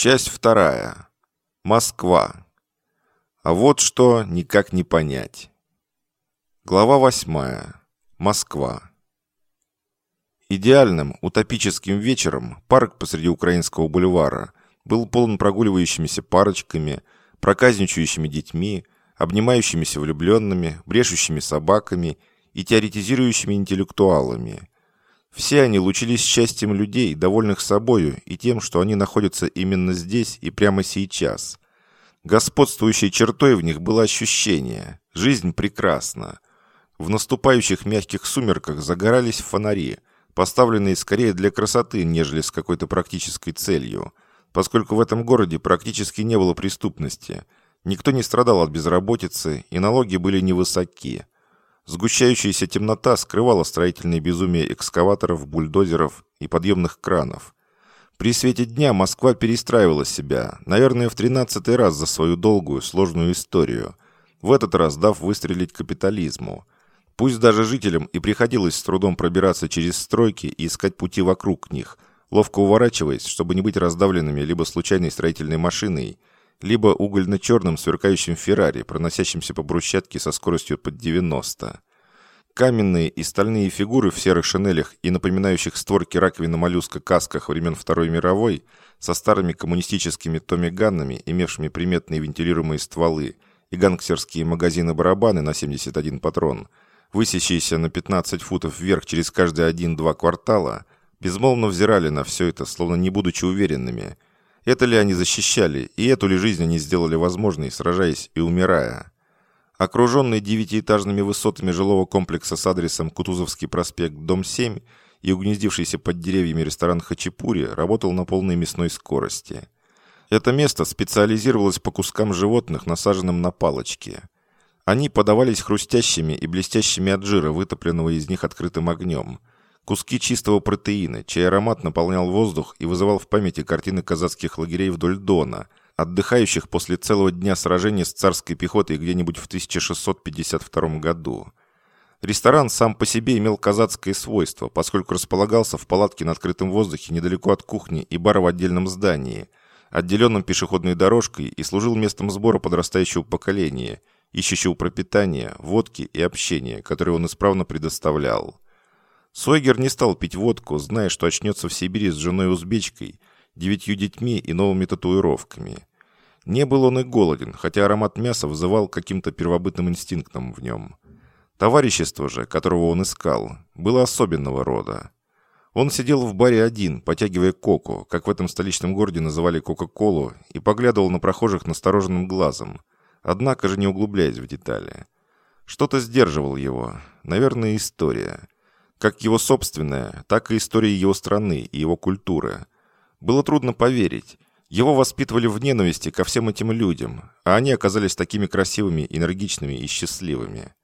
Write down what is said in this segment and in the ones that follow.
Часть вторая. Москва. А вот что никак не понять. Глава восьмая. Москва. Идеальным, утопическим вечером парк посреди Украинского бульвара был полон прогуливающимися парочками, проказничающими детьми, обнимающимися влюбленными, брешущими собаками и теоретизирующими интеллектуалами. Все они лучились счастьем людей, довольных собою и тем, что они находятся именно здесь и прямо сейчас. Господствующей чертой в них было ощущение – жизнь прекрасна. В наступающих мягких сумерках загорались фонари, поставленные скорее для красоты, нежели с какой-то практической целью, поскольку в этом городе практически не было преступности – Никто не страдал от безработицы, и налоги были невысоки. Сгущающаяся темнота скрывала строительное безумие экскаваторов, бульдозеров и подъемных кранов. При свете дня Москва перестраивала себя, наверное, в тринадцатый раз за свою долгую, сложную историю, в этот раз дав выстрелить капитализму. Пусть даже жителям и приходилось с трудом пробираться через стройки и искать пути вокруг них, ловко уворачиваясь, чтобы не быть раздавленными либо случайной строительной машиной, либо угольно-черным сверкающим Феррари, проносящимся по брусчатке со скоростью под 90. Каменные и стальные фигуры в серых шинелях и напоминающих створки раковины моллюска касках времен Второй мировой со старыми коммунистическими томиганнами, имевшими приметные вентилируемые стволы, и гангстерские магазины-барабаны на 71 патрон, высящиеся на 15 футов вверх через каждые один-два квартала, безмолвно взирали на все это, словно не будучи уверенными – это ли они защищали, и эту ли жизнь они сделали возможной, сражаясь и умирая? Окруженный девятиэтажными высотами жилого комплекса с адресом Кутузовский проспект, дом 7, и угнездившийся под деревьями ресторан «Хачапури» работал на полной мясной скорости. Это место специализировалось по кускам животных, насаженным на палочки. Они подавались хрустящими и блестящими от жира, вытопленного из них открытым огнем – Куски чистого протеина, чей аромат наполнял воздух и вызывал в памяти картины казацких лагерей вдоль Дона, отдыхающих после целого дня сражения с царской пехотой где-нибудь в 1652 году. Ресторан сам по себе имел казацкое свойство, поскольку располагался в палатке на открытом воздухе недалеко от кухни и бара в отдельном здании, отделенном пешеходной дорожкой и служил местом сбора подрастающего поколения, ищущего пропитания, водки и общения, которое он исправно предоставлял. Сойгер не стал пить водку, зная, что очнется в Сибири с женой-узбечкой, девятью детьми и новыми татуировками. Не был он и голоден, хотя аромат мяса вызывал каким-то первобытным инстинктом в нем. Товарищество же, которого он искал, было особенного рода. Он сидел в баре один, потягивая коку, как в этом столичном городе называли кока-колу, и поглядывал на прохожих настороженным глазом, однако же не углубляясь в детали. Что-то сдерживало его, наверное, история – как его собственная, так и история его страны и его культуры. Было трудно поверить. Его воспитывали в ненависти ко всем этим людям, а они оказались такими красивыми, энергичными и счастливыми.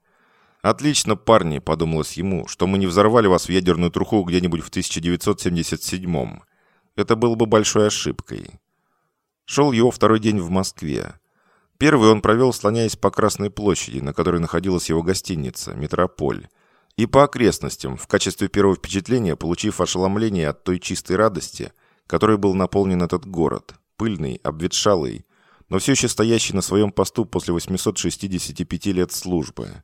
«Отлично, парни», — подумалось ему, «что мы не взорвали вас в ядерную труху где-нибудь в 1977-м. Это было бы большой ошибкой». Шел его второй день в Москве. Первый он провел, слоняясь по Красной площади, на которой находилась его гостиница, «Метрополь», и по окрестностям, в качестве первого впечатления получив ошеломление от той чистой радости, которой был наполнен этот город, пыльный, обветшалый, но все еще стоящий на своем посту после 865 лет службы.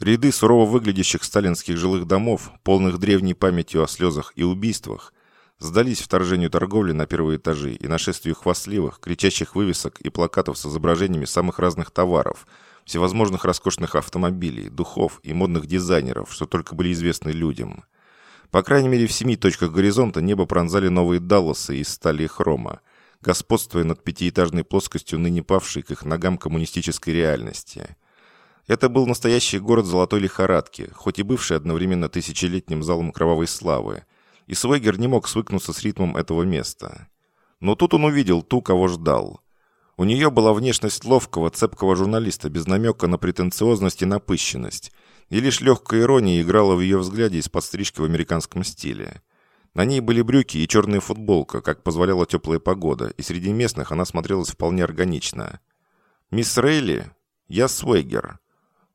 Ряды сурово выглядящих сталинских жилых домов, полных древней памятью о слезах и убийствах, сдались вторжению торговли на первые этажи и нашествию хвастливых, кричащих вывесок и плакатов с изображениями самых разных товаров – всевозможных роскошных автомобилей, духов и модных дизайнеров, что только были известны людям. По крайней мере, в семи точках горизонта небо пронзали новые Далласы из стали и хрома, господствуя над пятиэтажной плоскостью ныне павшей к их ногам коммунистической реальности. Это был настоящий город золотой лихорадки, хоть и бывший одновременно тысячелетним залом кровавой славы, и Свегер не мог свыкнуться с ритмом этого места. Но тут он увидел ту, кого ждал. У нее была внешность ловкого, цепкого журналиста без намека на претенциозность и напыщенность, и лишь легкая ирония играла в ее взгляде из-под стрижки в американском стиле. На ней были брюки и черная футболка, как позволяла теплая погода, и среди местных она смотрелась вполне органично. «Мисс Рейли? Я Свегер».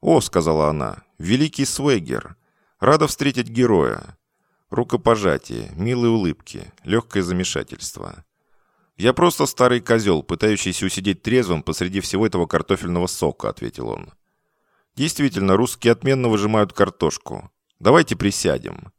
«О», — сказала она, — «великий Свегер. Рада встретить героя». Рукопожатие, милые улыбки, легкое замешательство. «Я просто старый козел, пытающийся усидеть трезвым посреди всего этого картофельного сока», — ответил он. «Действительно, русские отменно выжимают картошку. Давайте присядем».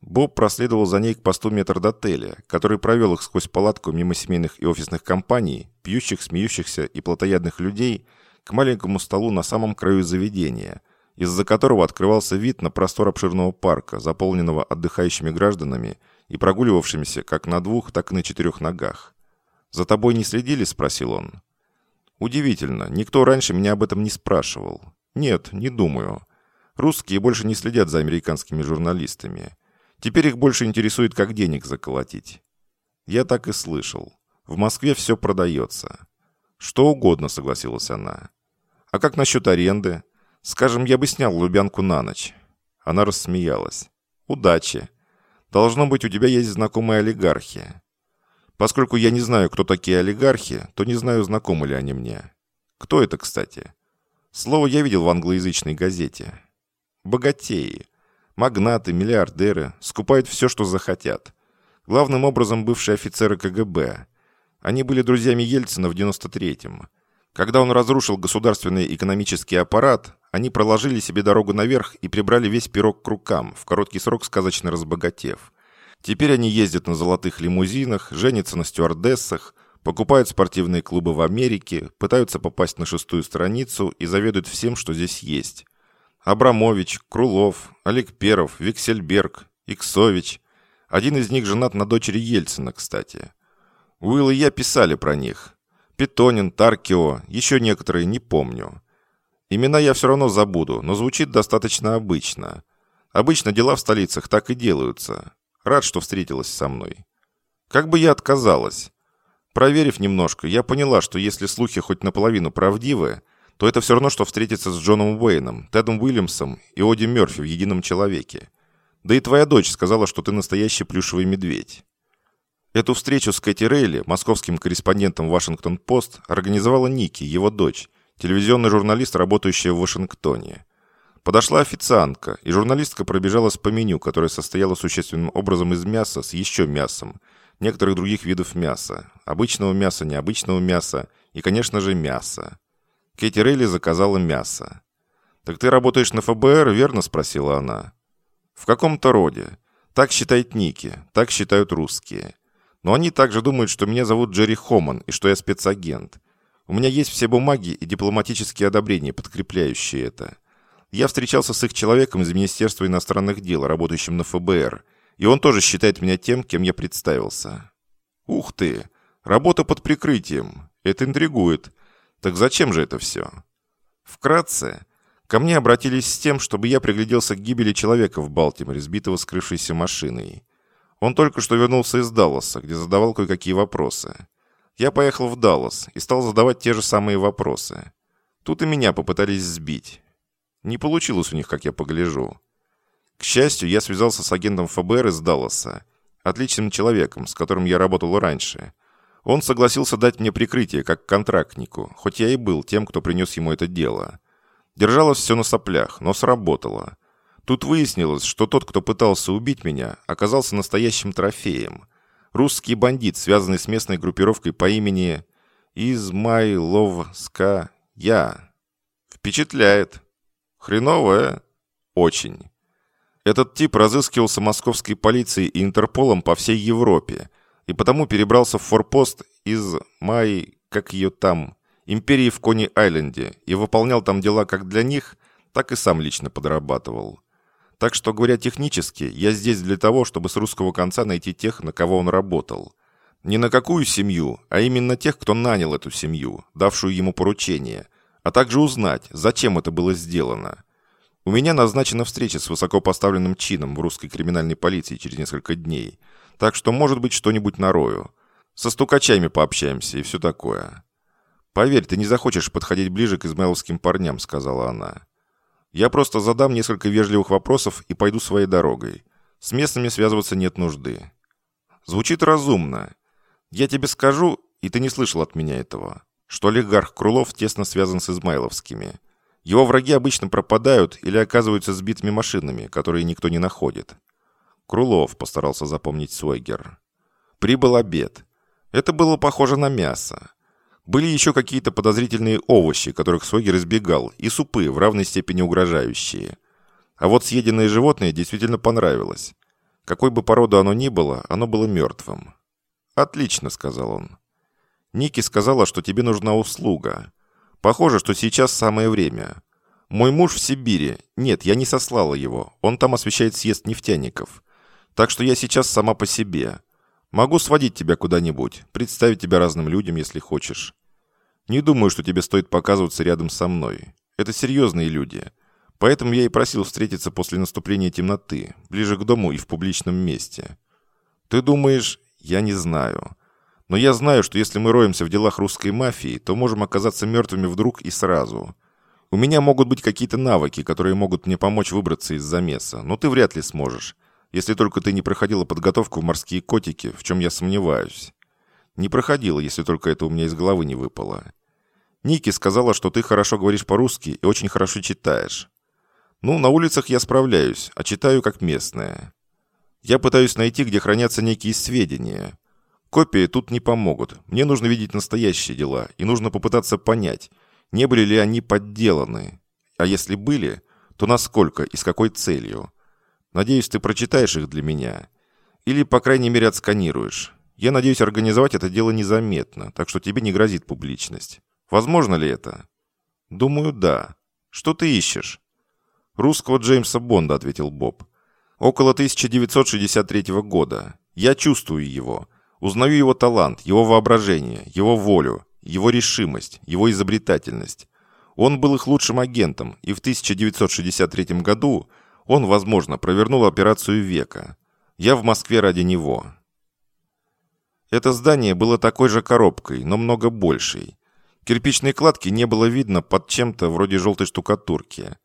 Боб проследовал за ней к посту метрдотеля, который провел их сквозь палатку мимо семейных и офисных компаний, пьющих, смеющихся и плотоядных людей, к маленькому столу на самом краю заведения, из-за которого открывался вид на простор обширного парка, заполненного отдыхающими гражданами и прогуливавшимися как на двух, так и на четырех ногах. «За тобой не следили?» – спросил он. «Удивительно, никто раньше меня об этом не спрашивал. Нет, не думаю. Русские больше не следят за американскими журналистами. Теперь их больше интересует, как денег заколотить». Я так и слышал. В Москве все продается. «Что угодно», — согласилась она. «А как насчет аренды? Скажем, я бы снял Лубянку на ночь». Она рассмеялась. «Удачи. Должно быть, у тебя есть знакомые олигархи. Поскольку я не знаю, кто такие олигархи, то не знаю, знакомы ли они мне. Кто это, кстати? Слово я видел в англоязычной газете. Богатеи. Магнаты, миллиардеры скупают все, что захотят. Главным образом бывшие офицеры КГБ. Они были друзьями Ельцина в 93-м. Когда он разрушил государственный экономический аппарат, они проложили себе дорогу наверх и прибрали весь пирог к рукам, в короткий срок сказочно разбогатев. Теперь они ездят на золотых лимузинах, женятся на стюардессах, покупают спортивные клубы в Америке, пытаются попасть на шестую страницу и заведуют всем, что здесь есть. Абрамович, Крулов, Олег Перов, Виксельберг, Иксович. Один из них женат на дочери Ельцина, кстати. Уилл и я писали про них. Питонин, Таркио, еще некоторые, не помню. Имена я все равно забуду, но звучит достаточно обычно. Обычно дела в столицах так и делаются. Рад, что встретилась со мной. Как бы я отказалась. Проверив немножко, я поняла, что если слухи хоть наполовину правдивы, то это все равно, что встретиться с Джоном Уэйном, Тедом Уильямсом и Оди Мерфи в «Едином человеке». Да и твоя дочь сказала, что ты настоящий плюшевый медведь. Эту встречу с Кэти Рейли, московским корреспондентом «Вашингтон-Пост», организовала Ники, его дочь, телевизионный журналист, работающая в Вашингтоне. Подошла официантка, и журналистка пробежалась по меню, которое состояло существенным образом из мяса с еще мясом, некоторых других видов мяса, обычного мяса, необычного мяса и, конечно же, мяса. Кэти Рейли заказала мясо. «Так ты работаешь на ФБР, верно?» – спросила она. «В каком-то роде. Так считает Ники, так считают русские. Но они также думают, что меня зовут Джерри Хоман и что я спецагент. У меня есть все бумаги и дипломатические одобрения, подкрепляющие это. Я встречался с их человеком из Министерства иностранных дел, работающим на ФБР, и он тоже считает меня тем, кем я представился. Ух ты! Работа под прикрытием. Это интригует. Так зачем же это все? Вкратце, ко мне обратились с тем, чтобы я пригляделся к гибели человека в Балтиморе, сбитого скрывшейся машиной. Он только что вернулся из Далласа, где задавал кое-какие вопросы. Я поехал в Даллас и стал задавать те же самые вопросы. Тут и меня попытались сбить. Не получилось у них, как я погляжу. К счастью, я связался с агентом ФБР из Далласа, отличным человеком, с которым я работал раньше. Он согласился дать мне прикрытие, как контрактнику, хоть я и был тем, кто принес ему это дело. Держалось все на соплях, но сработало. Тут выяснилось, что тот, кто пытался убить меня, оказался настоящим трофеем. Русский бандит, связанный с местной группировкой по имени Измайловска Я. Впечатляет. Хреновая? Очень. Этот тип разыскивался московской полицией и Интерполом по всей Европе, и потому перебрался в форпост из Май, как ее там, империи в Кони-Айленде, и выполнял там дела как для них, так и сам лично подрабатывал. Так что, говоря технически, я здесь для того, чтобы с русского конца найти тех, на кого он работал. Не на какую семью, а именно тех, кто нанял эту семью, давшую ему поручение – а также узнать, зачем это было сделано. У меня назначена встреча с высокопоставленным чином в русской криминальной полиции через несколько дней, так что, может быть, что-нибудь нарою. Со стукачами пообщаемся и все такое. «Поверь, ты не захочешь подходить ближе к измайловским парням», — сказала она. «Я просто задам несколько вежливых вопросов и пойду своей дорогой. С местными связываться нет нужды». Звучит разумно. Я тебе скажу, и ты не слышал от меня этого что олигарх Крулов тесно связан с Измайловскими. Его враги обычно пропадают или оказываются сбитыми машинами, которые никто не находит. Крулов постарался запомнить Свойгер. Прибыл обед. Это было похоже на мясо. Были еще какие-то подозрительные овощи, которых Свегер избегал, и супы, в равной степени угрожающие. А вот съеденное животное действительно понравилось. Какой бы породы оно ни было, оно было мертвым. «Отлично», — сказал он. «Ники сказала, что тебе нужна услуга. Похоже, что сейчас самое время. Мой муж в Сибири. Нет, я не сослала его. Он там освещает съезд нефтяников. Так что я сейчас сама по себе. Могу сводить тебя куда-нибудь, представить тебя разным людям, если хочешь. Не думаю, что тебе стоит показываться рядом со мной. Это серьезные люди. Поэтому я и просил встретиться после наступления темноты, ближе к дому и в публичном месте. Ты думаешь, я не знаю. Но я знаю, что если мы роемся в делах русской мафии, то можем оказаться мертвыми вдруг и сразу. У меня могут быть какие-то навыки, которые могут мне помочь выбраться из замеса, но ты вряд ли сможешь, если только ты не проходила подготовку в морские котики, в чем я сомневаюсь. Не проходила, если только это у меня из головы не выпало. Ники сказала, что ты хорошо говоришь по-русски и очень хорошо читаешь. Ну, на улицах я справляюсь, а читаю как местная. Я пытаюсь найти, где хранятся некие сведения. Копии тут не помогут. Мне нужно видеть настоящие дела, и нужно попытаться понять, не были ли они подделаны. А если были, то насколько и с какой целью. Надеюсь, ты прочитаешь их для меня. Или, по крайней мере, отсканируешь. Я надеюсь организовать это дело незаметно, так что тебе не грозит публичность. Возможно ли это? Думаю, да. Что ты ищешь? «Русского Джеймса Бонда», — ответил Боб. «Около 1963 года. Я чувствую его. Узнаю его талант, его воображение, его волю, его решимость, его изобретательность. Он был их лучшим агентом, и в 1963 году он, возможно, провернул операцию века. Я в Москве ради него». Это здание было такой же коробкой, но много большей. Кирпичной кладки не было видно под чем-то вроде желтой штукатурки.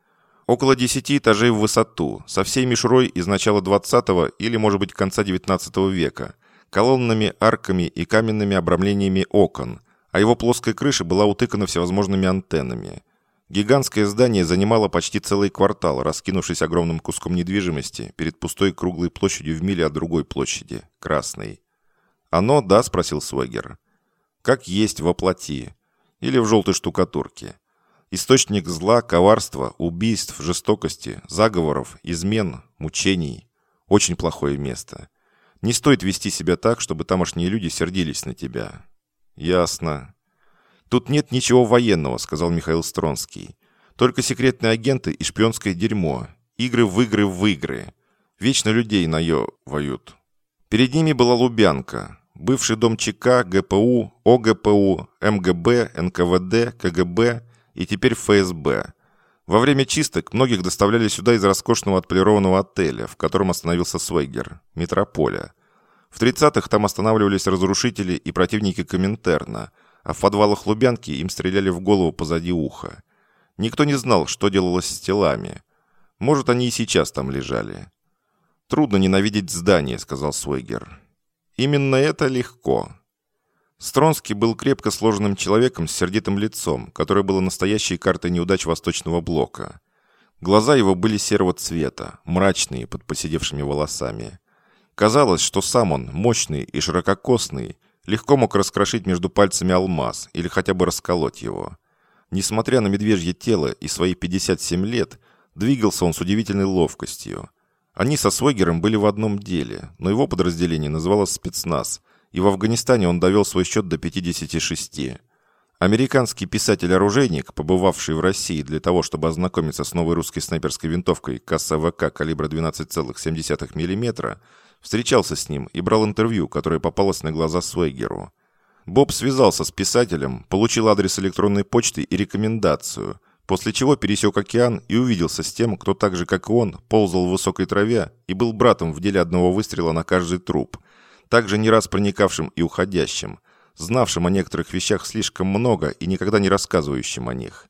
Около 10 этажей в высоту, со всей мишурой из начала 20 или, может быть, конца 19 века, колоннами, арками и каменными обрамлениями окон, а его плоская крыша была утыкана всевозможными антеннами. Гигантское здание занимало почти целый квартал, раскинувшись огромным куском недвижимости перед пустой круглой площадью в миле от другой площади, красной. «Оно, да?» – спросил Свегер. «Как есть воплоти. Или в желтой штукатурке. Источник зла, коварства, убийств, жестокости, заговоров, измен, мучений. Очень плохое место. Не стоит вести себя так, чтобы тамошние люди сердились на тебя. Ясно. Тут нет ничего военного, сказал Михаил Стронский. Только секретные агенты и шпионское дерьмо. Игры в игры в игры. Вечно людей на ё воют. Перед ними была Лубянка, бывший дом ЧК, ГПУ, ОГПУ, МГБ, НКВД, КГБ и теперь ФСБ. Во время чисток многих доставляли сюда из роскошного отполированного отеля, в котором остановился Свейгер, Метрополя. В 30-х там останавливались разрушители и противники Коминтерна, а в подвалах Лубянки им стреляли в голову позади уха. Никто не знал, что делалось с телами. Может, они и сейчас там лежали. «Трудно ненавидеть здание», — сказал Свейгер. «Именно это легко. Стронский был крепко сложенным человеком с сердитым лицом, которое было настоящей картой неудач Восточного Блока. Глаза его были серого цвета, мрачные, под посидевшими волосами. Казалось, что сам он, мощный и ширококосный, легко мог раскрошить между пальцами алмаз или хотя бы расколоть его. Несмотря на медвежье тело и свои 57 лет, двигался он с удивительной ловкостью. Они со Свегером были в одном деле, но его подразделение называлось «Спецназ», и в Афганистане он довел свой счет до 56. Американский писатель-оружейник, побывавший в России для того, чтобы ознакомиться с новой русской снайперской винтовкой КСВК калибра 12,7 мм, встречался с ним и брал интервью, которое попалось на глаза Свейгеру. Боб связался с писателем, получил адрес электронной почты и рекомендацию, после чего пересек океан и увиделся с тем, кто так же, как и он, ползал в высокой траве и был братом в деле одного выстрела на каждый труп – также не раз проникавшим и уходящим, знавшим о некоторых вещах слишком много и никогда не рассказывающим о них.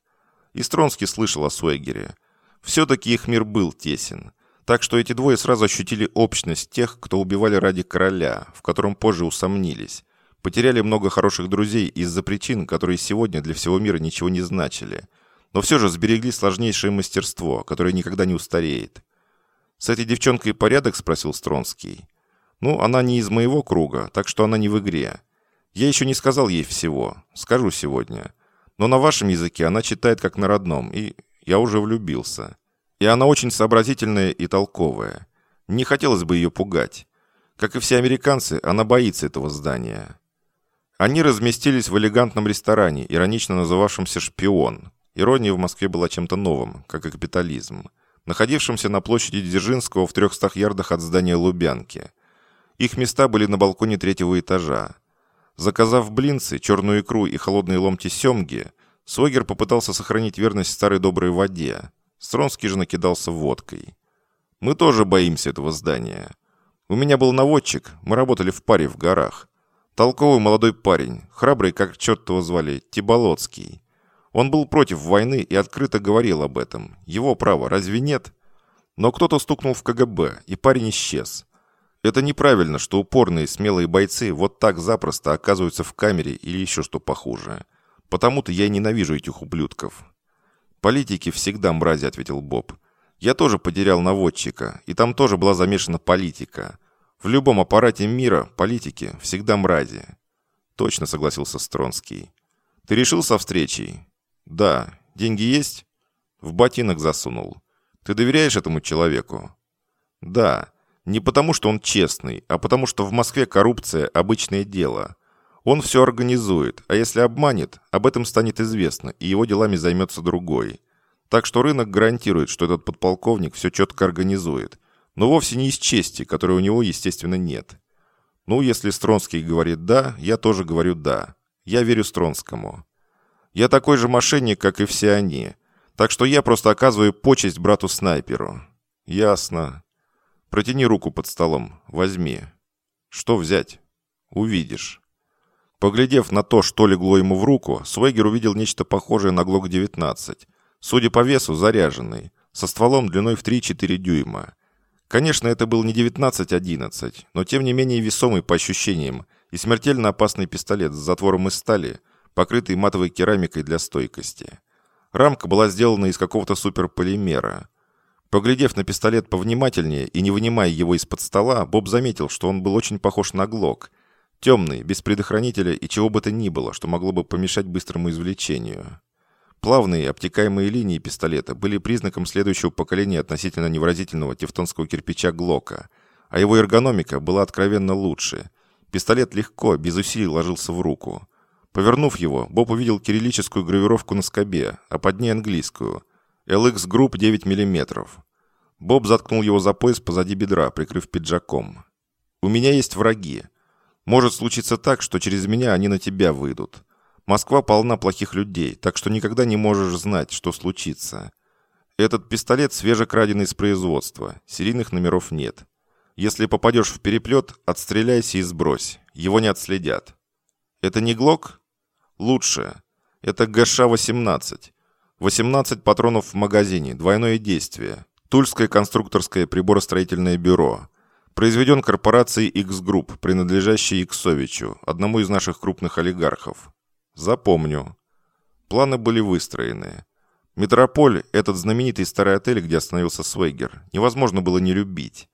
И Стронский слышал о Суэгере. Все-таки их мир был тесен. Так что эти двое сразу ощутили общность тех, кто убивали ради короля, в котором позже усомнились. Потеряли много хороших друзей из-за причин, которые сегодня для всего мира ничего не значили. Но все же сберегли сложнейшее мастерство, которое никогда не устареет. «С этой девчонкой порядок?» – спросил Стронский. Ну, она не из моего круга, так что она не в игре. Я еще не сказал ей всего. Скажу сегодня. Но на вашем языке она читает как на родном, и я уже влюбился. И она очень сообразительная и толковая. Не хотелось бы ее пугать. Как и все американцы, она боится этого здания. Они разместились в элегантном ресторане, иронично называвшемся «Шпион». Ирония в Москве была чем-то новым, как и капитализм. Находившимся на площади Дзержинского в 300 ярдах от здания Лубянки. Их места были на балконе третьего этажа. Заказав блинцы, черную икру и холодные ломти семги, Свогер попытался сохранить верность старой доброй воде. Стронский же накидался водкой. «Мы тоже боимся этого здания. У меня был наводчик, мы работали в паре в горах. Толковый молодой парень, храбрый, как черт его звали, Тиболоцкий. Он был против войны и открыто говорил об этом. Его право, разве нет? Но кто-то стукнул в КГБ, и парень исчез. Это неправильно, что упорные, смелые бойцы вот так запросто оказываются в камере или еще что похуже. Потому-то я ненавижу этих ублюдков. «Политики всегда мрази», — ответил Боб. «Я тоже потерял наводчика, и там тоже была замешана политика. В любом аппарате мира политики всегда мрази». «Точно», — согласился Стронский. «Ты решил со встречей?» «Да. Деньги есть?» «В ботинок засунул. Ты доверяешь этому человеку?» «Да. Не потому, что он честный, а потому, что в Москве коррупция – обычное дело. Он все организует, а если обманет, об этом станет известно, и его делами займется другой. Так что рынок гарантирует, что этот подполковник все четко организует, но вовсе не из чести, которой у него, естественно, нет. Ну, если Стронский говорит «да», я тоже говорю «да». Я верю Стронскому. Я такой же мошенник, как и все они. Так что я просто оказываю почесть брату-снайперу. Ясно. Протяни руку под столом. Возьми. Что взять? Увидишь. Поглядев на то, что легло ему в руку, Свегер увидел нечто похожее на ГЛОК-19. Судя по весу, заряженный, со стволом длиной в 3-4 дюйма. Конечно, это был не 19-11, но тем не менее весомый по ощущениям и смертельно опасный пистолет с затвором из стали, покрытый матовой керамикой для стойкости. Рамка была сделана из какого-то суперполимера. Поглядев на пистолет повнимательнее и не вынимая его из-под стола, Боб заметил, что он был очень похож на глок. Темный, без предохранителя и чего бы то ни было, что могло бы помешать быстрому извлечению. Плавные, обтекаемые линии пистолета были признаком следующего поколения относительно невыразительного тевтонского кирпича Глока, а его эргономика была откровенно лучше. Пистолет легко, без усилий ложился в руку. Повернув его, Боб увидел кириллическую гравировку на скобе, а под ней английскую – LX Group 9 мм. Боб заткнул его за пояс позади бедра, прикрыв пиджаком. «У меня есть враги. Может случиться так, что через меня они на тебя выйдут. Москва полна плохих людей, так что никогда не можешь знать, что случится. Этот пистолет свежекраденный из производства, серийных номеров нет. Если попадешь в переплет, отстреляйся и сбрось. Его не отследят. Это не ГЛОК? Лучше. Это ГШ-18. 18 патронов в магазине, двойное действие. Тульское конструкторское приборостроительное бюро. Произведен корпорацией X-Group, принадлежащей Иксовичу, одному из наших крупных олигархов. Запомню. Планы были выстроены. Метрополь, этот знаменитый старый отель, где остановился Свейгер, невозможно было не любить.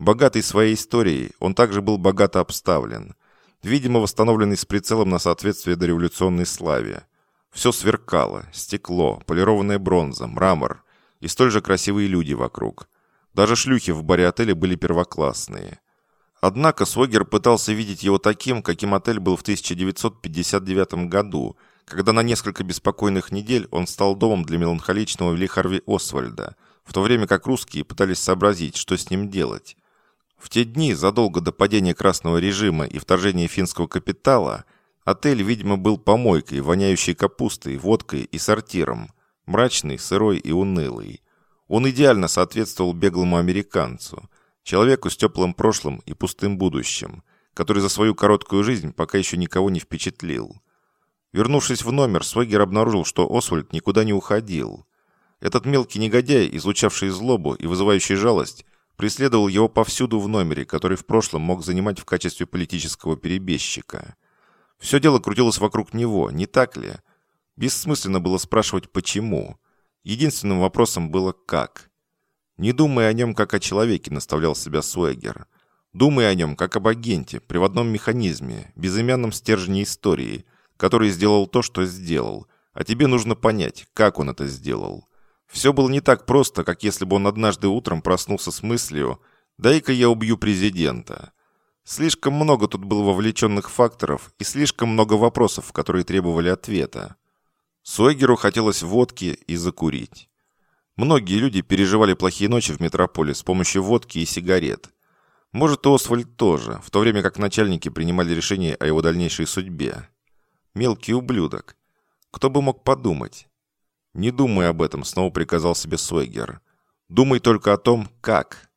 Богатый своей историей, он также был богато обставлен. Видимо, восстановленный с прицелом на соответствие дореволюционной славе. Все сверкало. Стекло, полированная бронза, мрамор. И столь же красивые люди вокруг. Даже шлюхи в баре отеля были первоклассные. Однако Свогер пытался видеть его таким, каким отель был в 1959 году, когда на несколько беспокойных недель он стал домом для меланхоличного Ли Харви Освальда, в то время как русские пытались сообразить, что с ним делать. В те дни, задолго до падения красного режима и вторжения финского капитала – Отель, видимо, был помойкой, воняющей капустой, водкой и сортиром. Мрачный, сырой и унылый. Он идеально соответствовал беглому американцу, человеку с теплым прошлым и пустым будущим, который за свою короткую жизнь пока еще никого не впечатлил. Вернувшись в номер, Свегер обнаружил, что Освальд никуда не уходил. Этот мелкий негодяй, излучавший злобу и вызывающий жалость, преследовал его повсюду в номере, который в прошлом мог занимать в качестве политического перебежчика – все дело крутилось вокруг него, не так ли? Бессмысленно было спрашивать «почему?». Единственным вопросом было «как?». Не думая о нем как о человеке, наставлял себя Суэгер. Думай о нем как об агенте, приводном механизме, безымянном стержне истории, который сделал то, что сделал, а тебе нужно понять, как он это сделал. Все было не так просто, как если бы он однажды утром проснулся с мыслью «дай-ка я убью президента». Слишком много тут было вовлеченных факторов и слишком много вопросов, которые требовали ответа. Сойгеру хотелось водки и закурить. Многие люди переживали плохие ночи в метрополе с помощью водки и сигарет. Может, и Освальд тоже, в то время как начальники принимали решение о его дальнейшей судьбе. Мелкий ублюдок. Кто бы мог подумать? «Не думай об этом», — снова приказал себе Сойгер. «Думай только о том, как».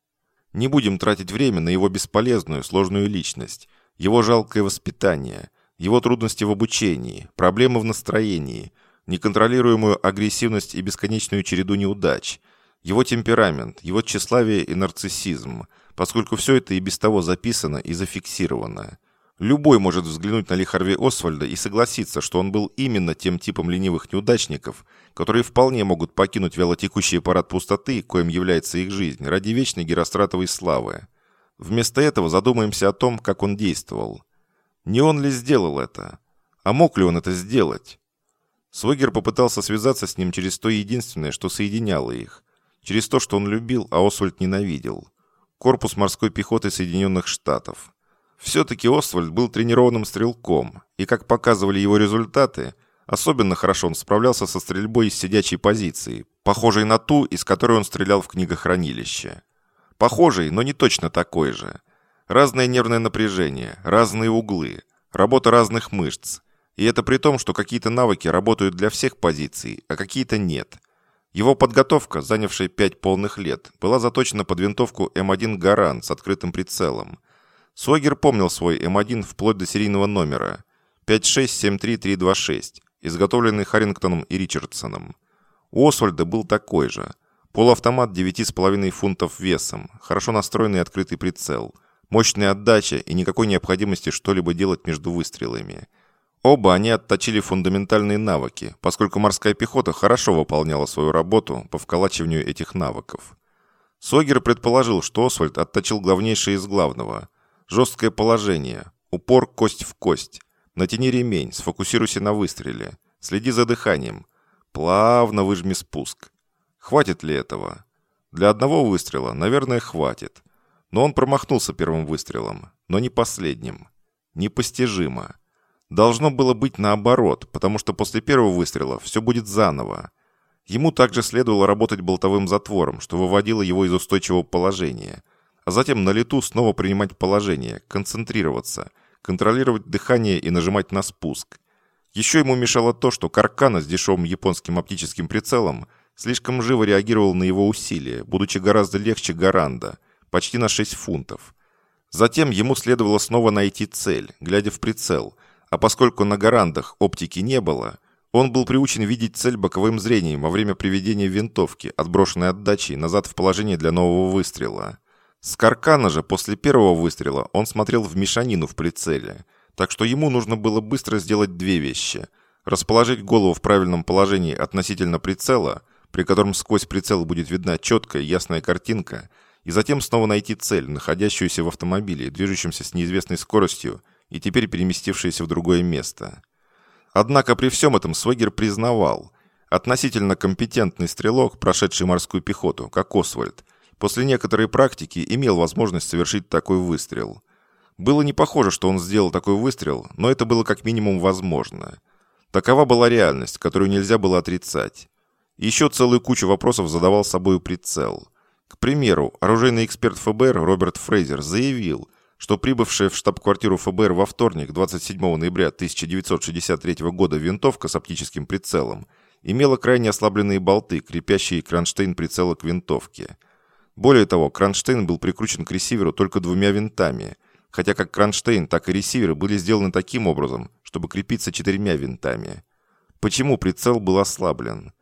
Не будем тратить время на его бесполезную, сложную личность, его жалкое воспитание, его трудности в обучении, проблемы в настроении, неконтролируемую агрессивность и бесконечную череду неудач, его темперамент, его тщеславие и нарциссизм, поскольку все это и без того записано и зафиксировано. Любой может взглянуть на Ли Харви Освальда и согласиться, что он был именно тем типом ленивых неудачников, которые вполне могут покинуть вялотекущий аппарат пустоты, коим является их жизнь, ради вечной геростратовой славы. Вместо этого задумаемся о том, как он действовал. Не он ли сделал это? А мог ли он это сделать? Свегер попытался связаться с ним через то единственное, что соединяло их. Через то, что он любил, а Освальд ненавидел. Корпус морской пехоты Соединенных Штатов. Все-таки Освальд был тренированным стрелком, и, как показывали его результаты, особенно хорошо он справлялся со стрельбой из сидячей позиции, похожей на ту, из которой он стрелял в книгохранилище. Похожий, но не точно такой же. Разное нервное напряжение, разные углы, работа разных мышц. И это при том, что какие-то навыки работают для всех позиций, а какие-то нет. Его подготовка, занявшая пять полных лет, была заточена под винтовку М1 «Гаран» с открытым прицелом – Согер помнил свой М1 вплоть до серийного номера 5673326, изготовленный Харрингтоном и Ричардсоном. У Освальда был такой же. Полуавтомат 9,5 фунтов весом, хорошо настроенный открытый прицел, мощная отдача и никакой необходимости что-либо делать между выстрелами. Оба они отточили фундаментальные навыки, поскольку морская пехота хорошо выполняла свою работу по вколачиванию этих навыков. Согер предположил, что Освальд отточил главнейшее из главного – Жесткое положение. Упор кость в кость. Натяни ремень, сфокусируйся на выстреле. Следи за дыханием. Плавно выжми спуск. Хватит ли этого? Для одного выстрела, наверное, хватит. Но он промахнулся первым выстрелом, но не последним. Непостижимо. Должно было быть наоборот, потому что после первого выстрела все будет заново. Ему также следовало работать болтовым затвором, что выводило его из устойчивого положения – а затем на лету снова принимать положение, концентрироваться, контролировать дыхание и нажимать на спуск. Еще ему мешало то, что Каркана с дешевым японским оптическим прицелом слишком живо реагировал на его усилия, будучи гораздо легче Гаранда, почти на 6 фунтов. Затем ему следовало снова найти цель, глядя в прицел, а поскольку на Гарандах оптики не было, он был приучен видеть цель боковым зрением во время приведения винтовки, отброшенной отдачей назад в положение для нового выстрела. С Каркана же после первого выстрела он смотрел в мешанину в прицеле, так что ему нужно было быстро сделать две вещи. Расположить голову в правильном положении относительно прицела, при котором сквозь прицел будет видна четкая ясная картинка, и затем снова найти цель, находящуюся в автомобиле, движущемся с неизвестной скоростью и теперь переместившуюся в другое место. Однако при всем этом Свегер признавал, относительно компетентный стрелок, прошедший морскую пехоту, как Освальд, после некоторой практики имел возможность совершить такой выстрел. Было не похоже, что он сделал такой выстрел, но это было как минимум возможно. Такова была реальность, которую нельзя было отрицать. Еще целую кучу вопросов задавал собою прицел. К примеру, оружейный эксперт ФБР Роберт Фрейзер заявил, что прибывшая в штаб-квартиру ФБР во вторник, 27 ноября 1963 года винтовка с оптическим прицелом имела крайне ослабленные болты, крепящие кронштейн прицела к винтовке – более того, кронштейн был прикручен к ресиверу только двумя винтами, хотя как кронштейн, так и ресивер были сделаны таким образом, чтобы крепиться четырьмя винтами. Почему прицел был ослаблен?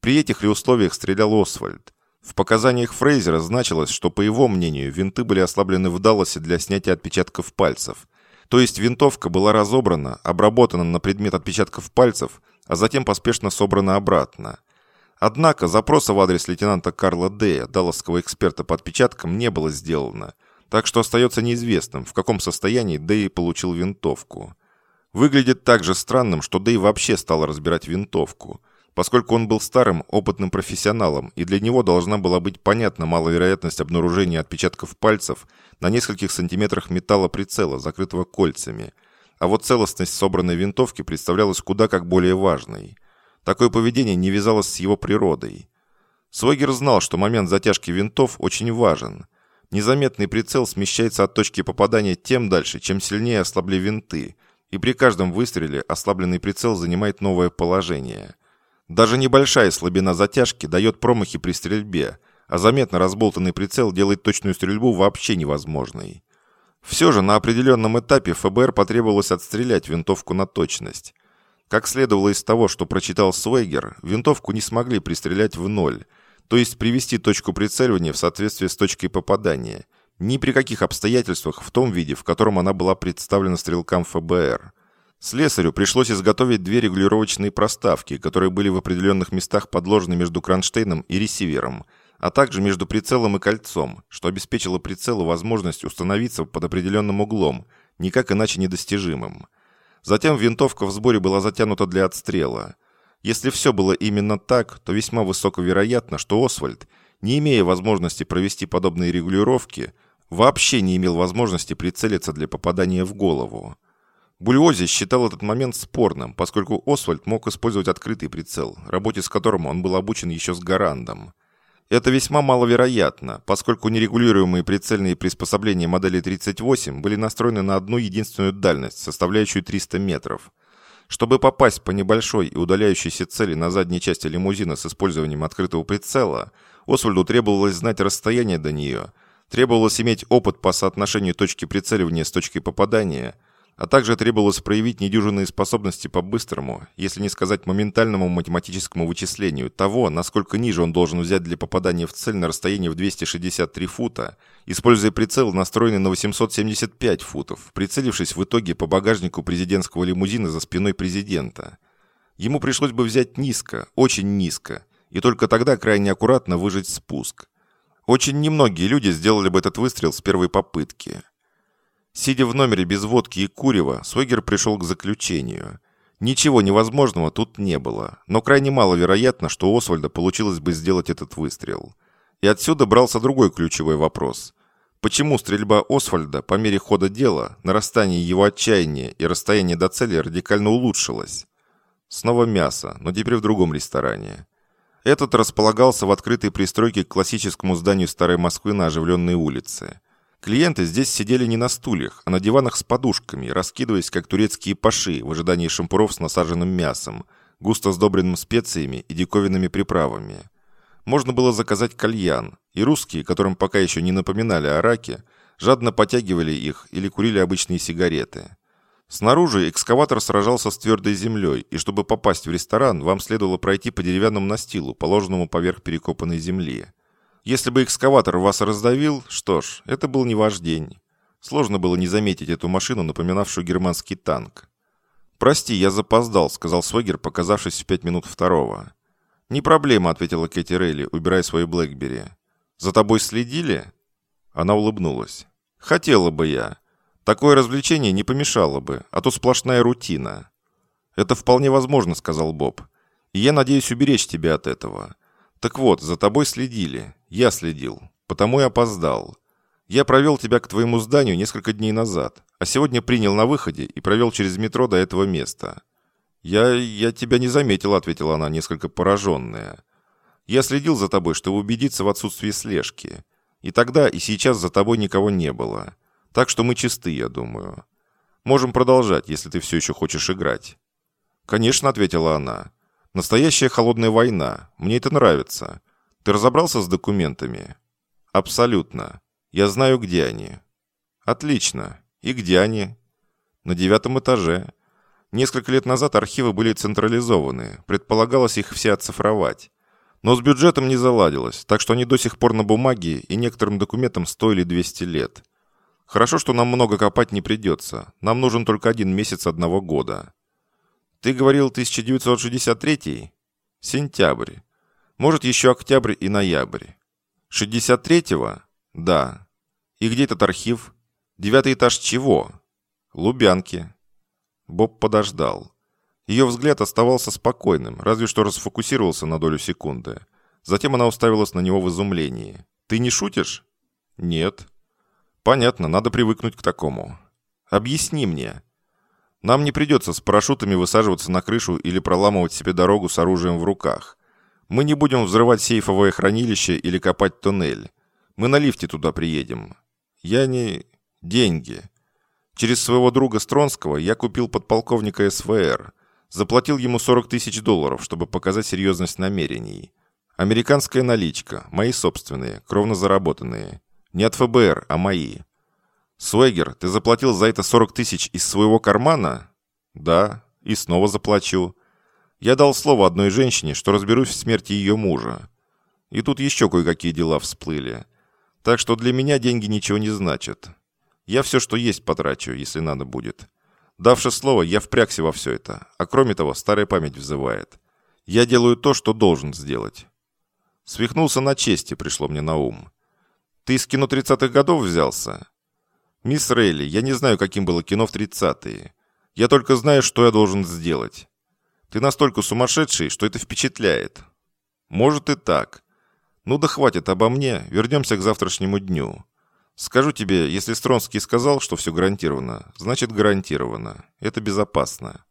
При этих ли условиях стрелял Освальд? В показаниях Фрейзера значилось, что, по его мнению, винты были ослаблены в Далласе для снятия отпечатков пальцев. То есть винтовка была разобрана, обработана на предмет отпечатков пальцев, а затем поспешно собрана обратно. Однако запроса в адрес лейтенанта Карла Дея, далласского эксперта по отпечаткам, не было сделано, так что остается неизвестным, в каком состоянии Дэй получил винтовку. Выглядит также странным, что Дэй вообще стал разбирать винтовку, поскольку он был старым, опытным профессионалом, и для него должна была быть понятна маловероятность обнаружения отпечатков пальцев на нескольких сантиметрах металла прицела, закрытого кольцами. А вот целостность собранной винтовки представлялась куда как более важной. Такое поведение не вязалось с его природой. Свойгер знал, что момент затяжки винтов очень важен. Незаметный прицел смещается от точки попадания тем дальше, чем сильнее ослабли винты, и при каждом выстреле ослабленный прицел занимает новое положение. Даже небольшая слабина затяжки дает промахи при стрельбе, а заметно разболтанный прицел делает точную стрельбу вообще невозможной. Все же на определенном этапе ФБР потребовалось отстрелять винтовку на точность. Как следовало из того, что прочитал Свейгер, винтовку не смогли пристрелять в ноль, то есть привести точку прицеливания в соответствие с точкой попадания, ни при каких обстоятельствах в том виде, в котором она была представлена стрелкам ФБР. Слесарю пришлось изготовить две регулировочные проставки, которые были в определенных местах подложены между кронштейном и ресивером, а также между прицелом и кольцом, что обеспечило прицелу возможность установиться под определенным углом, никак иначе недостижимым. Затем винтовка в сборе была затянута для отстрела. Если все было именно так, то весьма высоковероятно, что Освальд, не имея возможности провести подобные регулировки, вообще не имел возможности прицелиться для попадания в голову. Бульози считал этот момент спорным, поскольку Освальд мог использовать открытый прицел, работе с которым он был обучен еще с Гарандом. Это весьма маловероятно, поскольку нерегулируемые прицельные приспособления модели 38 были настроены на одну единственную дальность, составляющую 300 метров. Чтобы попасть по небольшой и удаляющейся цели на задней части лимузина с использованием открытого прицела, Освальду требовалось знать расстояние до нее, требовалось иметь опыт по соотношению точки прицеливания с точкой попадания – а также требовалось проявить недюжинные способности по быстрому, если не сказать моментальному математическому вычислению того, насколько ниже он должен взять для попадания в цель на расстоянии в 263 фута, используя прицел, настроенный на 875 футов, прицелившись в итоге по багажнику президентского лимузина за спиной президента. Ему пришлось бы взять низко, очень низко, и только тогда крайне аккуратно выжать спуск. Очень немногие люди сделали бы этот выстрел с первой попытки – Сидя в номере без водки и курева, Свегер пришел к заключению. Ничего невозможного тут не было, но крайне маловероятно, что у Освальда получилось бы сделать этот выстрел. И отсюда брался другой ключевой вопрос. Почему стрельба Освальда по мере хода дела, нарастание его отчаяния и расстояние до цели радикально улучшилось? Снова мясо, но теперь в другом ресторане. Этот располагался в открытой пристройке к классическому зданию Старой Москвы на оживленной улице. Клиенты здесь сидели не на стульях, а на диванах с подушками, раскидываясь, как турецкие паши, в ожидании шампуров с насаженным мясом, густо сдобренным специями и диковинными приправами. Можно было заказать кальян, и русские, которым пока еще не напоминали о раке, жадно потягивали их или курили обычные сигареты. Снаружи экскаватор сражался с твердой землей, и чтобы попасть в ресторан, вам следовало пройти по деревянному настилу, положенному поверх перекопанной земли. Если бы экскаватор вас раздавил, что ж, это был не ваш день. Сложно было не заметить эту машину, напоминавшую германский танк. «Прости, я запоздал», — сказал Свегер, показавшись в пять минут второго. «Не проблема», — ответила Кэти Рейли, убирая свою Блэкбери. «За тобой следили?» Она улыбнулась. «Хотела бы я. Такое развлечение не помешало бы, а то сплошная рутина». «Это вполне возможно», — сказал Боб. «И я надеюсь уберечь тебя от этого. Так вот, за тобой следили. Я следил. Потому и опоздал. Я провел тебя к твоему зданию несколько дней назад, а сегодня принял на выходе и провел через метро до этого места. Я... я тебя не заметила, ответила она, несколько пораженная. Я следил за тобой, чтобы убедиться в отсутствии слежки. И тогда, и сейчас за тобой никого не было. Так что мы чисты, я думаю. Можем продолжать, если ты все еще хочешь играть. Конечно, ответила она. Настоящая холодная война. Мне это нравится. Ты разобрался с документами? Абсолютно. Я знаю, где они. Отлично. И где они? На девятом этаже. Несколько лет назад архивы были централизованы. Предполагалось их все оцифровать. Но с бюджетом не заладилось, так что они до сих пор на бумаге и некоторым документам стоили 200 лет. Хорошо, что нам много копать не придется. Нам нужен только один месяц одного года. Ты говорил 1963? Сентябрь. Может, еще октябрь и ноябрь. 63-го? Да. И где этот архив? Девятый этаж чего? Лубянки. Боб подождал. Ее взгляд оставался спокойным, разве что расфокусировался на долю секунды. Затем она уставилась на него в изумлении. «Ты не шутишь?» «Нет». «Понятно, надо привыкнуть к такому. Объясни мне». «Нам не придется с парашютами высаживаться на крышу или проламывать себе дорогу с оружием в руках. Мы не будем взрывать сейфовое хранилище или копать туннель. Мы на лифте туда приедем. Я не... Деньги. Через своего друга Стронского я купил подполковника СВР. Заплатил ему 40 тысяч долларов, чтобы показать серьезность намерений. Американская наличка, мои собственные, кровно заработанные. Не от ФБР, а мои. Суэгер, ты заплатил за это 40 тысяч из своего кармана? Да, и снова заплачу. Я дал слово одной женщине, что разберусь в смерти ее мужа. И тут еще кое-какие дела всплыли. Так что для меня деньги ничего не значат. Я все, что есть, потрачу, если надо будет. Давши слово, я впрягся во все это. А кроме того, старая память взывает. Я делаю то, что должен сделать. Свихнулся на чести, пришло мне на ум. Ты из кино 30-х годов взялся? Мисс Рейли, я не знаю, каким было кино в 30-е. Я только знаю, что я должен сделать. Ты настолько сумасшедший, что это впечатляет. Может и так. Ну да хватит обо мне, вернемся к завтрашнему дню. Скажу тебе, если Стронский сказал, что все гарантировано, значит гарантировано. Это безопасно.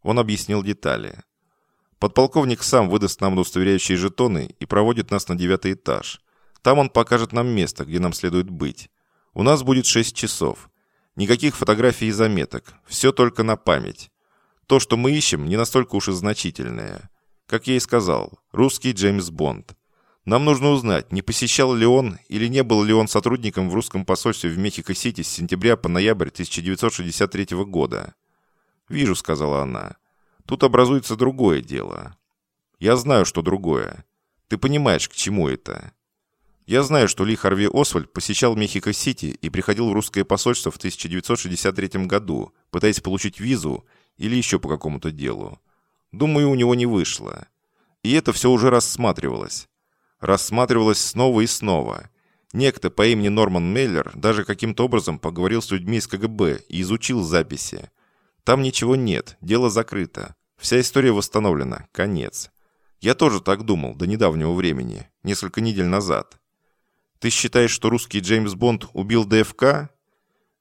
Он объяснил детали. Подполковник сам выдаст нам удостоверяющие жетоны и проводит нас на девятый этаж. Там он покажет нам место, где нам следует быть. У нас будет шесть часов. Никаких фотографий и заметок. Все только на память. То, что мы ищем, не настолько уж и значительное. Как я и сказал, русский Джеймс Бонд. Нам нужно узнать, не посещал ли он или не был ли он сотрудником в русском посольстве в Мехико-Сити с сентября по ноябрь 1963 года. «Вижу», — сказала она. «Тут образуется другое дело». «Я знаю, что другое. Ты понимаешь, к чему это?» «Я знаю, что Ли Харви Освальд посещал Мехико-Сити и приходил в русское посольство в 1963 году, пытаясь получить визу или еще по какому-то делу. Думаю, у него не вышло. И это все уже рассматривалось рассматривалось снова и снова. Некто по имени Норман Меллер даже каким-то образом поговорил с людьми из КГБ и изучил записи. Там ничего нет, дело закрыто. Вся история восстановлена, конец. Я тоже так думал до недавнего времени, несколько недель назад. Ты считаешь, что русский Джеймс Бонд убил ДФК?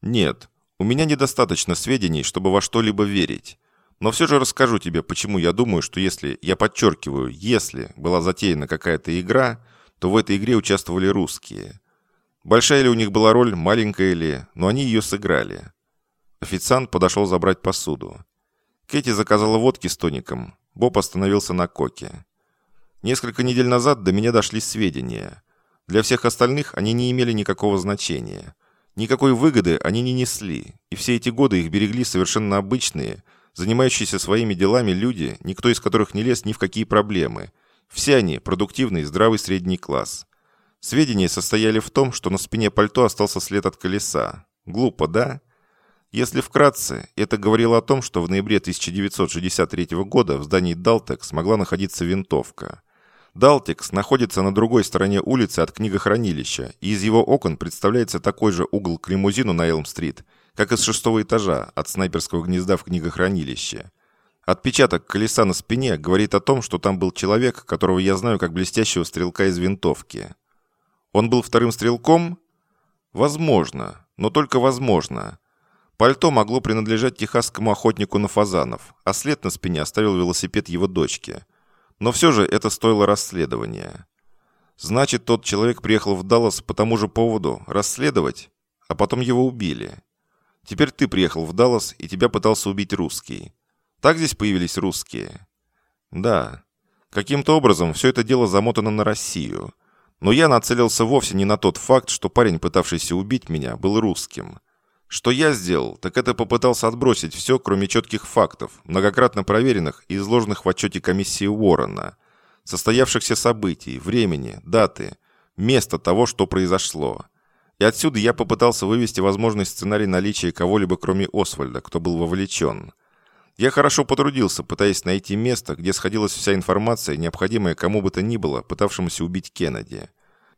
Нет, у меня недостаточно сведений, чтобы во что-либо верить. Но все же расскажу тебе, почему я думаю, что если, я подчеркиваю, если была затеяна какая-то игра, то в этой игре участвовали русские. Большая ли у них была роль, маленькая ли, но они ее сыграли. Официант подошел забрать посуду. Кэти заказала водки с тоником. Боб остановился на коке. Несколько недель назад до меня дошли сведения. Для всех остальных они не имели никакого значения. Никакой выгоды они не несли, и все эти годы их берегли совершенно обычные – Занимающиеся своими делами люди, никто из которых не лез ни в какие проблемы. Все они – продуктивный, здравый средний класс. Сведения состояли в том, что на спине пальто остался след от колеса. Глупо, да? Если вкратце, это говорило о том, что в ноябре 1963 года в здании Далтекс могла находиться винтовка. Далтекс находится на другой стороне улицы от книгохранилища, и из его окон представляется такой же угол к лимузину на Элм-стрит – как из шестого этажа от снайперского гнезда в книгохранилище. Отпечаток колеса на спине говорит о том, что там был человек, которого я знаю как блестящего стрелка из винтовки. Он был вторым стрелком? Возможно, но только возможно. Пальто могло принадлежать техасскому охотнику на фазанов, а след на спине оставил велосипед его дочки. Но все же это стоило расследования. Значит, тот человек приехал в Даллас по тому же поводу расследовать, а потом его убили. Теперь ты приехал в Даллас, и тебя пытался убить русский. Так здесь появились русские? Да. Каким-то образом все это дело замотано на Россию. Но я нацелился вовсе не на тот факт, что парень, пытавшийся убить меня, был русским. Что я сделал, так это попытался отбросить все, кроме четких фактов, многократно проверенных и изложенных в отчете комиссии Уоррена, состоявшихся событий, времени, даты, места того, что произошло. И отсюда я попытался вывести возможный сценарий наличия кого-либо, кроме Освальда, кто был вовлечен. Я хорошо потрудился, пытаясь найти место, где сходилась вся информация, необходимая кому бы то ни было, пытавшемуся убить Кеннеди.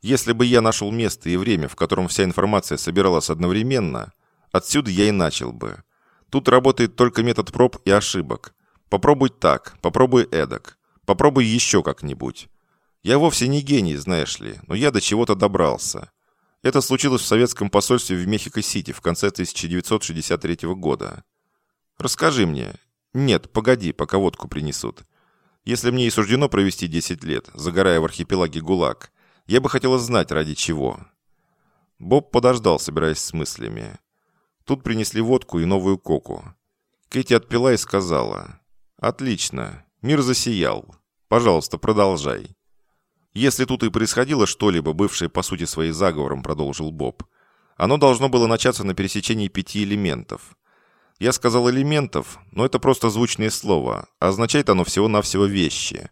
Если бы я нашел место и время, в котором вся информация собиралась одновременно, отсюда я и начал бы. Тут работает только метод проб и ошибок. Попробуй так, попробуй эдак, попробуй еще как-нибудь. Я вовсе не гений, знаешь ли, но я до чего-то добрался. Это случилось в советском посольстве в Мехико-Сити в конце 1963 года. Расскажи мне. Нет, погоди, пока водку принесут. Если мне и суждено провести 10 лет, загорая в архипелаге ГУЛАГ, я бы хотела знать, ради чего». Боб подождал, собираясь с мыслями. Тут принесли водку и новую коку. Кэти отпила и сказала. «Отлично. Мир засиял. Пожалуйста, продолжай». «Если тут и происходило что-либо, бывшее по сути своей заговором», продолжил Боб, «оно должно было начаться на пересечении пяти элементов. Я сказал элементов, но это просто звучное слово, а означает оно всего-навсего вещи.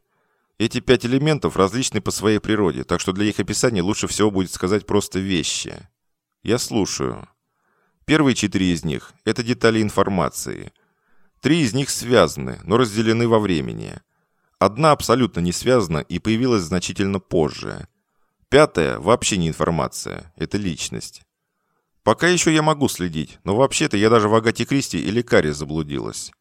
Эти пять элементов различны по своей природе, так что для их описания лучше всего будет сказать просто вещи. Я слушаю. Первые четыре из них – это детали информации. Три из них связаны, но разделены во времени. Одна абсолютно не связана и появилась значительно позже. Пятая – вообще не информация, это личность. Пока еще я могу следить, но вообще-то я даже в Агате Кристи или Каре заблудилась.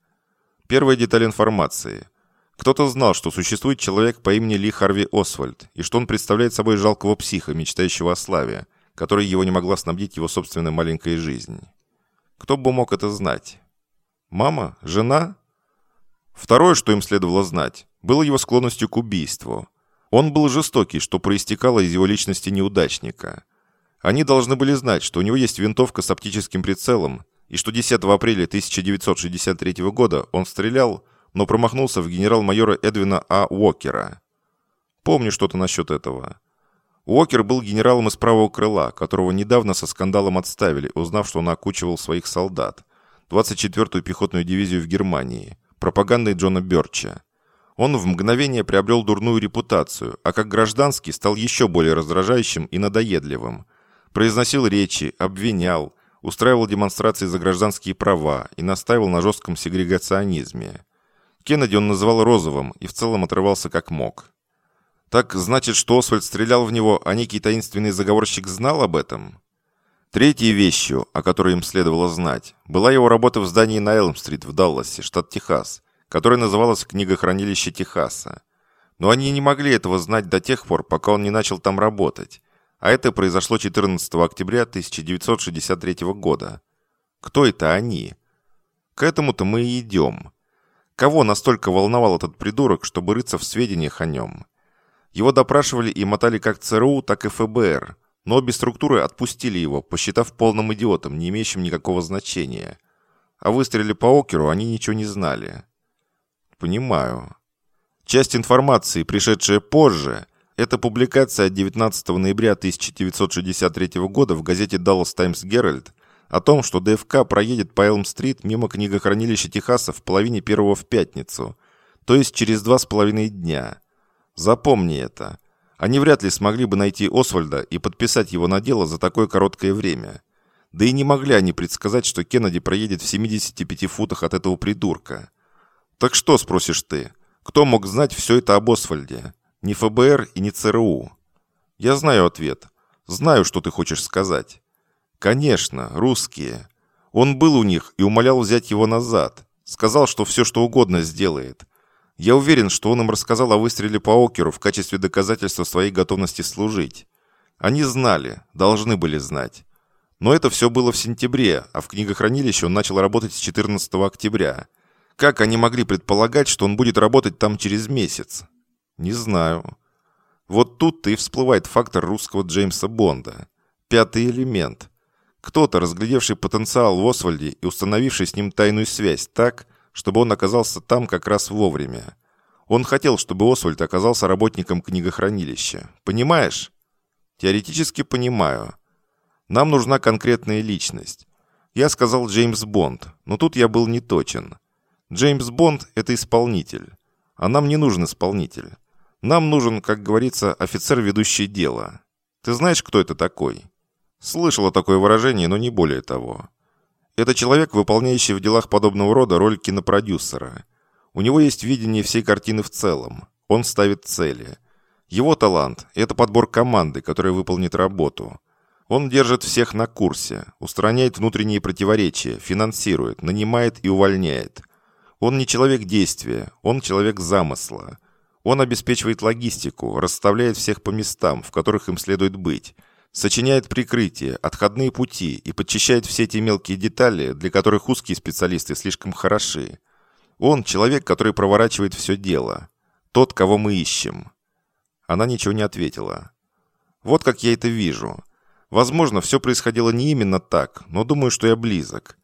Первая деталь информации – кто-то знал, что существует человек по имени Ли Харви Освальд, и что он представляет собой жалкого психа, мечтающего о славе, которой его не могла снабдить его собственная маленькая жизнь. Кто бы мог это знать? Мама? Жена? Второе, что им следовало знать, было его склонностью к убийству. Он был жестокий, что проистекало из его личности неудачника. Они должны были знать, что у него есть винтовка с оптическим прицелом, и что 10 апреля 1963 года он стрелял, но промахнулся в генерал-майора Эдвина А. Уокера. Помню что-то насчет этого. Уокер был генералом из правого крыла, которого недавно со скандалом отставили, узнав, что он окучивал своих солдат. 24-ю пехотную дивизию в Германии, пропагандой Джона Бёрча. Он в мгновение приобрел дурную репутацию, а как гражданский стал еще более раздражающим и надоедливым. Произносил речи, обвинял, устраивал демонстрации за гражданские права и настаивал на жестком сегрегационизме. Кеннеди он называл розовым и в целом отрывался как мог. Так значит, что Освальд стрелял в него, а некий таинственный заговорщик знал об этом? Третьей вещью, о которой им следовало знать, была его работа в здании на Элм-стрит в Далласе, штат Техас, которое называлось «Книгохранилище Техаса». Но они не могли этого знать до тех пор, пока он не начал там работать. А это произошло 14 октября 1963 года. Кто это они? К этому-то мы и идем. Кого настолько волновал этот придурок, чтобы рыться в сведениях о нем? Его допрашивали и мотали как ЦРУ, так и ФБР, но обе структуры отпустили его, посчитав полным идиотом, не имеющим никакого значения. О выстреле по Океру они ничего не знали. Понимаю. Часть информации, пришедшая позже, это публикация от 19 ноября 1963 года в газете Dallas Times Herald о том, что ДФК проедет по Элм-стрит мимо книгохранилища Техаса в половине первого в пятницу, то есть через два с половиной дня. Запомни это. Они вряд ли смогли бы найти Освальда и подписать его на дело за такое короткое время. Да и не могли они предсказать, что Кеннеди проедет в 75 футах от этого придурка. Так что, спросишь ты, кто мог знать все это об Освальде? Не ФБР и не ЦРУ. Я знаю ответ. Знаю, что ты хочешь сказать. Конечно, русские. Он был у них и умолял взять его назад. Сказал, что все что угодно сделает. Я уверен, что он им рассказал о выстреле по Океру в качестве доказательства своей готовности служить. Они знали, должны были знать. Но это все было в сентябре, а в книгохранилище он начал работать с 14 октября. Как они могли предполагать, что он будет работать там через месяц? Не знаю. Вот тут-то и всплывает фактор русского Джеймса Бонда. Пятый элемент – кто-то, разглядевший потенциал в Освальде и установивший с ним тайную связь так, чтобы он оказался там как раз вовремя. Он хотел, чтобы Освальд оказался работником книгохранилища. Понимаешь? Теоретически понимаю. Нам нужна конкретная личность. Я сказал Джеймс Бонд, но тут я был не точен. Джеймс Бонд – это исполнитель. А нам не нужен исполнитель. Нам нужен, как говорится, офицер, ведущий дело. Ты знаешь, кто это такой?» Слышала такое выражение, но не более того. Это человек, выполняющий в делах подобного рода роль кинопродюсера. У него есть видение всей картины в целом. Он ставит цели. Его талант – это подбор команды, которая выполнит работу. Он держит всех на курсе, устраняет внутренние противоречия, финансирует, нанимает и увольняет. Он не человек действия, он человек замысла. Он обеспечивает логистику, расставляет всех по местам, в которых им следует быть, сочиняет прикрытие, отходные пути и подчищает все эти мелкие детали, для которых узкие специалисты слишком хороши. Он человек, который проворачивает все дело. Тот, кого мы ищем. Она ничего не ответила. Вот как я это вижу. Возможно, все происходило не именно так, но думаю, что я близок.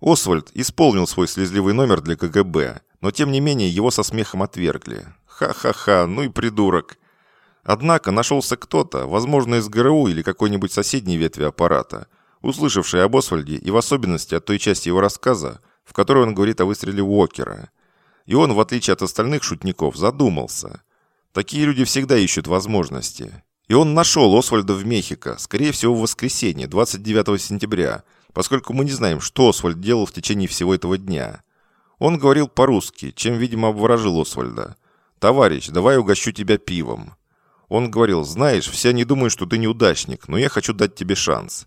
Освальд исполнил свой слезливый номер для КГБ, но тем не менее его со смехом отвергли. Ха-ха-ха, ну и придурок. Однако нашелся кто-то, возможно, из ГРУ или какой-нибудь соседней ветви аппарата, услышавший об Освальде и в особенности от той части его рассказа, в которой он говорит о выстреле Уокера. И он, в отличие от остальных шутников, задумался. Такие люди всегда ищут возможности. И он нашел Освальда в Мехико, скорее всего, в воскресенье, 29 сентября, поскольку мы не знаем, что Освальд делал в течение всего этого дня. Он говорил по-русски, чем, видимо, обворожил Освальда – «Товарищ, давай угощу тебя пивом». Он говорил, «Знаешь, все они думают, что ты неудачник, но я хочу дать тебе шанс.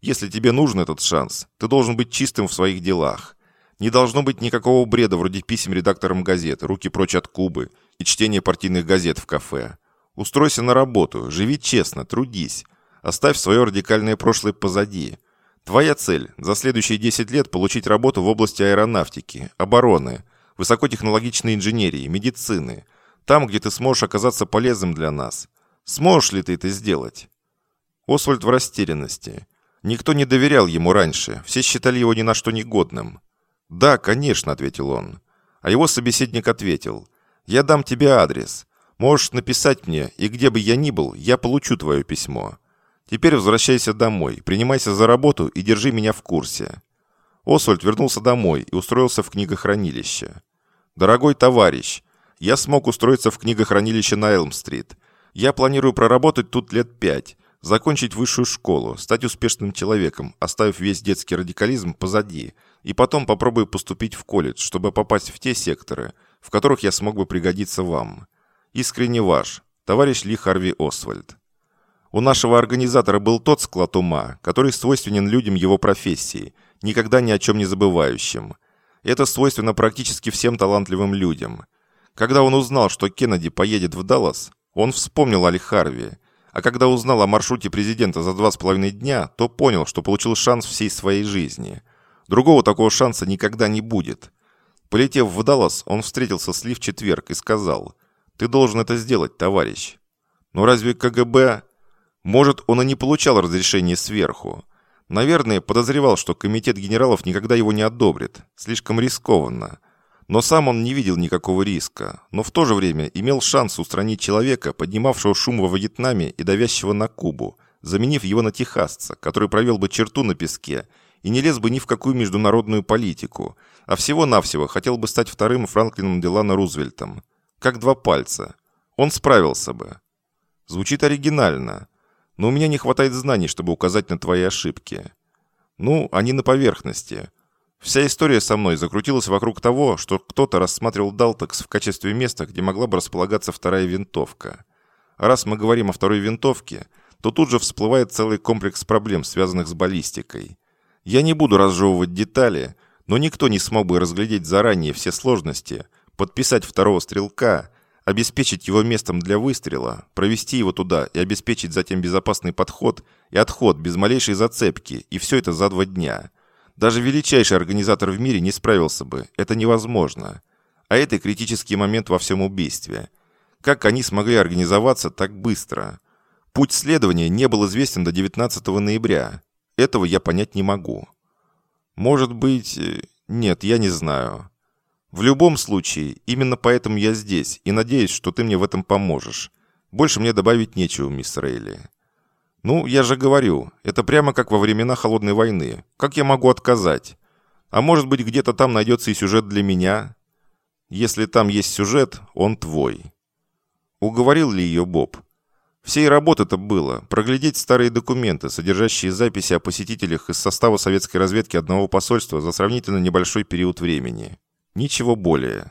Если тебе нужен этот шанс, ты должен быть чистым в своих делах. Не должно быть никакого бреда вроде писем редакторам газет, руки прочь от Кубы и чтения партийных газет в кафе. Устройся на работу, живи честно, трудись. Оставь свое радикальное прошлое позади. Твоя цель – за следующие 10 лет получить работу в области аэронавтики, обороны, высокотехнологичной инженерии, медицины, там, где ты сможешь оказаться полезным для нас. Сможешь ли ты это сделать?» Освальд в растерянности. Никто не доверял ему раньше, все считали его ни на что негодным. «Да, конечно», — ответил он. А его собеседник ответил. «Я дам тебе адрес. Можешь написать мне, и где бы я ни был, я получу твое письмо. Теперь возвращайся домой, принимайся за работу и держи меня в курсе». Освальд вернулся домой и устроился в книгохранилище. «Дорогой товарищ, я смог устроиться в книгохранилище на Элм-стрит. Я планирую проработать тут лет пять, закончить высшую школу, стать успешным человеком, оставив весь детский радикализм позади, и потом попробую поступить в колледж, чтобы попасть в те секторы, в которых я смог бы пригодиться вам. Искренне ваш, товарищ Ли Харви Освальд. У нашего организатора был тот склад ума, который свойственен людям его профессии, никогда ни о чем не забывающим. Это свойственно практически всем талантливым людям. Когда он узнал, что Кеннеди поедет в Даллас, он вспомнил о Харви. А когда узнал о маршруте президента за два с половиной дня, то понял, что получил шанс всей своей жизни. Другого такого шанса никогда не будет. Полетев в Даллас, он встретился с Ли в четверг и сказал, «Ты должен это сделать, товарищ». Но разве КГБ... Может, он и не получал разрешения сверху. Наверное, подозревал, что комитет генералов никогда его не одобрит. Слишком рискованно. Но сам он не видел никакого риска, но в то же время имел шанс устранить человека, поднимавшего шум во Вьетнаме и давящего на Кубу, заменив его на техасца, который провел бы черту на песке и не лез бы ни в какую международную политику, а всего-навсего хотел бы стать вторым Франклином Делано Рузвельтом. Как два пальца. Он справился бы. Звучит оригинально, но у меня не хватает знаний, чтобы указать на твои ошибки. Ну, они на поверхности – Вся история со мной закрутилась вокруг того, что кто-то рассматривал Далтекс в качестве места, где могла бы располагаться вторая винтовка. Раз мы говорим о второй винтовке, то тут же всплывает целый комплекс проблем, связанных с баллистикой. Я не буду разжевывать детали, но никто не смог бы разглядеть заранее все сложности, подписать второго стрелка, обеспечить его местом для выстрела, провести его туда и обеспечить затем безопасный подход и отход без малейшей зацепки, и все это за два дня – даже величайший организатор в мире не справился бы. Это невозможно. А это критический момент во всем убийстве. Как они смогли организоваться так быстро? Путь следования не был известен до 19 ноября. Этого я понять не могу. Может быть... Э, нет, я не знаю. В любом случае, именно поэтому я здесь и надеюсь, что ты мне в этом поможешь. Больше мне добавить нечего, мисс Рейли. «Ну, я же говорю, это прямо как во времена Холодной войны. Как я могу отказать? А может быть, где-то там найдется и сюжет для меня? Если там есть сюжет, он твой». Уговорил ли ее Боб? Всей работы-то было проглядеть старые документы, содержащие записи о посетителях из состава советской разведки одного посольства за сравнительно небольшой период времени. Ничего более.